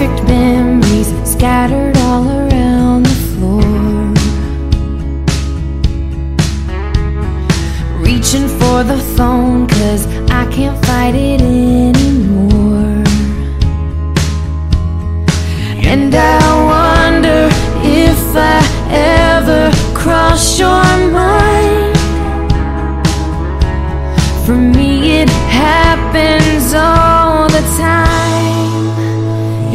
perfect memories scattered all around the floor. Reaching for the phone, cause I can't fight it anymore.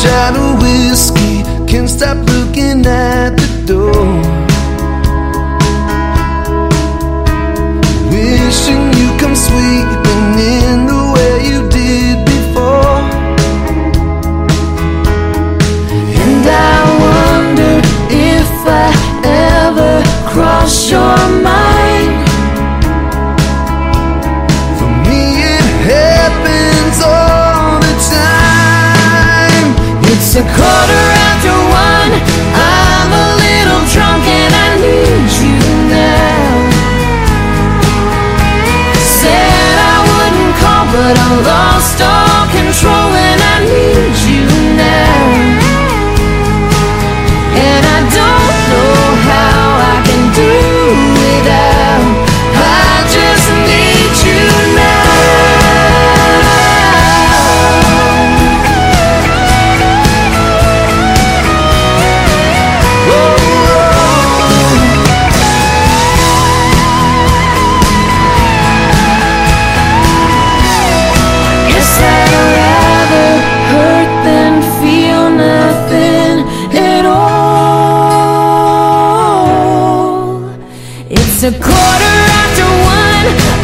Shadow whiskey, can't stop looking at the door. a quarter after one.